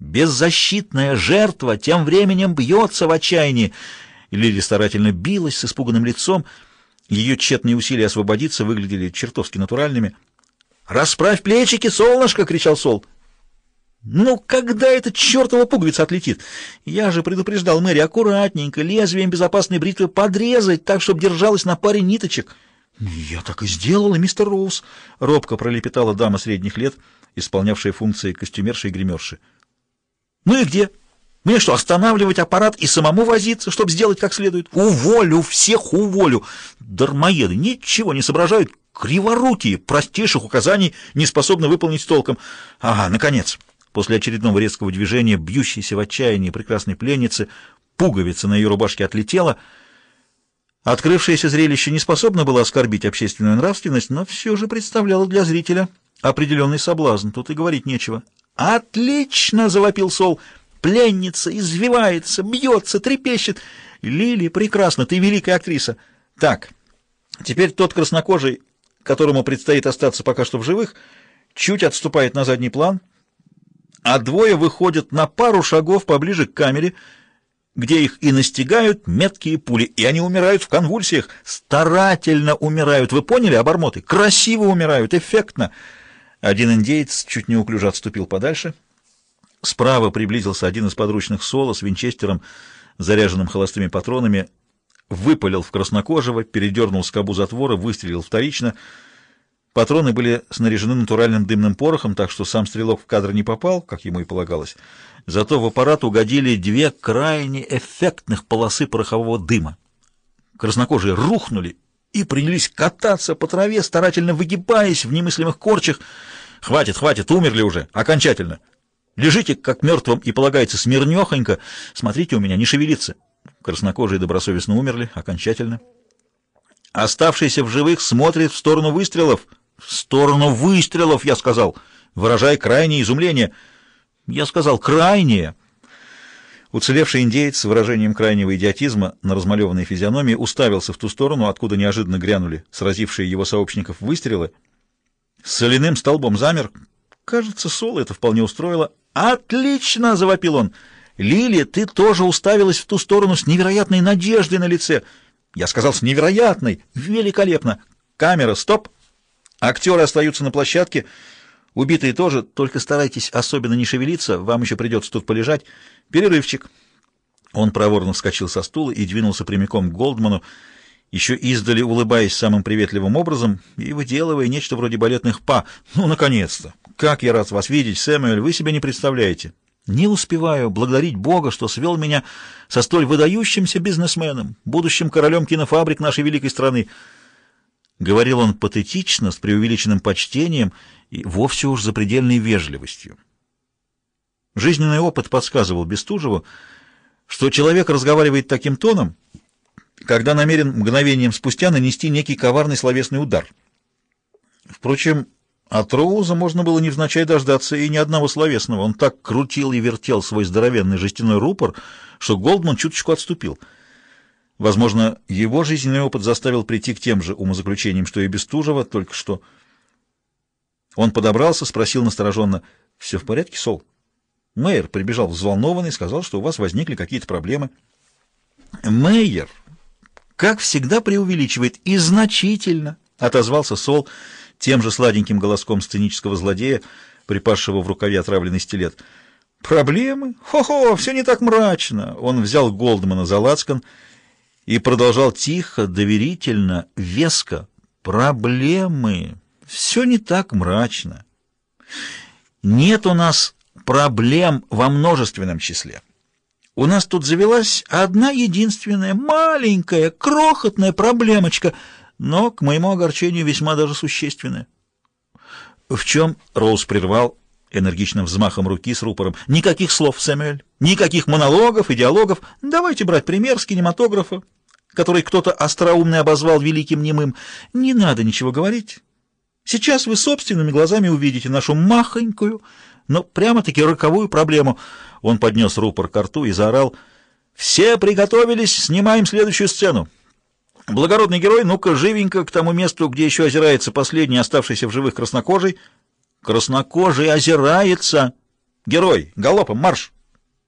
Беззащитная жертва тем временем бьется в отчаянии. Лили старательно билась с испуганным лицом. Ее тщетные усилия освободиться выглядели чертовски натуральными. «Расправь плечики, солнышко!» — кричал Сол. «Ну, когда эта чертова пуговица отлетит? Я же предупреждал Мэри аккуратненько, лезвием безопасной бритвы подрезать, так, чтобы держалась на паре ниточек». «Я так и сделала, мистер Роуз», — робко пролепетала дама средних лет, исполнявшая функции костюмерши и гримерши. «Ну и где? Мне что, останавливать аппарат и самому возиться, чтобы сделать как следует? Уволю, всех уволю! Дармоеды ничего не соображают, криворукие, простейших указаний не способны выполнить толком. Ага, наконец!» После очередного резкого движения, бьющейся в отчаянии прекрасной пленницы, пуговица на ее рубашке отлетела. Открывшееся зрелище не способно было оскорбить общественную нравственность, но все же представляло для зрителя определенный соблазн. Тут и говорить нечего. «Отлично!» — завопил Сол. «Пленница извивается, бьется, трепещет. Лили, прекрасно, ты великая актриса. Так, теперь тот краснокожий, которому предстоит остаться пока что в живых, чуть отступает на задний план» а двое выходят на пару шагов поближе к камере, где их и настигают меткие пули, и они умирают в конвульсиях, старательно умирают. Вы поняли, обормоты? Красиво умирают, эффектно. Один индеец чуть неуклюже отступил подальше. Справа приблизился один из подручных Соло с винчестером, заряженным холостыми патронами, выпалил в краснокожего, передернул скобу затвора, выстрелил вторично — Патроны были снаряжены натуральным дымным порохом, так что сам стрелок в кадр не попал, как ему и полагалось. Зато в аппарат угодили две крайне эффектных полосы порохового дыма. Краснокожие рухнули и принялись кататься по траве, старательно выгибаясь в немыслимых корчах. «Хватит, хватит, умерли уже, окончательно. Лежите, как мертвым и полагается, смирнехонько. Смотрите у меня, не шевелиться». Краснокожие добросовестно умерли, окончательно. Оставшийся в живых смотрит в сторону выстрелов — «В сторону выстрелов!» — я сказал, выражая крайнее изумление. «Я сказал, крайнее!» Уцелевший индеец с выражением крайнего идиотизма на размалеванной физиономии уставился в ту сторону, откуда неожиданно грянули сразившие его сообщников выстрелы. С соляным столбом замер. Кажется, Соло это вполне устроило. «Отлично!» — завопил он. «Лили, ты тоже уставилась в ту сторону с невероятной надеждой на лице!» «Я сказал, с невероятной! Великолепно! Камера, стоп!» Актеры остаются на площадке, убитые тоже, только старайтесь особенно не шевелиться, вам еще придется тут полежать. Перерывчик. Он проворно вскочил со стула и двинулся прямиком к Голдману, еще издали улыбаясь самым приветливым образом и выделывая нечто вроде балетных па. «Ну, наконец-то! Как я рад вас видеть, Сэмюэль, вы себе не представляете!» «Не успеваю благодарить Бога, что свел меня со столь выдающимся бизнесменом, будущим королем кинофабрик нашей великой страны». Говорил он патетично, с преувеличенным почтением и вовсе уж запредельной вежливостью. Жизненный опыт подсказывал Бестужеву, что человек разговаривает таким тоном, когда намерен мгновением спустя нанести некий коварный словесный удар. Впрочем, от Роуза можно было невзначай дождаться и ни одного словесного. Он так крутил и вертел свой здоровенный жестяной рупор, что Голдман чуточку отступил — Возможно, его жизненный опыт заставил прийти к тем же умозаключениям, что и Бестужева только что. Он подобрался, спросил настороженно, «Все в порядке, Сол?» Мэйер прибежал взволнованный, сказал, что у вас возникли какие-то проблемы. Мэйер, как всегда, преувеличивает и значительно, — отозвался Сол тем же сладеньким голоском сценического злодея, припасшего в рукаве отравленный стилет. «Проблемы? Хо-хо, все не так мрачно!» Он взял Голдмана за лацкан — и продолжал тихо, доверительно, веско. Проблемы. Все не так мрачно. Нет у нас проблем во множественном числе. У нас тут завелась одна единственная, маленькая, крохотная проблемочка, но, к моему огорчению, весьма даже существенная. В чем Роуз прервал энергичным взмахом руки с рупором. Никаких слов, Сэмюэль, никаких монологов и диалогов. Давайте брать пример с кинематографа который кто-то остроумный обозвал великим немым, не надо ничего говорить. Сейчас вы собственными глазами увидите нашу махонькую, но прямо-таки роковую проблему. Он поднес рупор к рту и заорал «Все приготовились, снимаем следующую сцену». Благородный герой, ну-ка, живенько к тому месту, где еще озирается последний оставшийся в живых краснокожий. Краснокожий озирается. Герой, галопом, марш!»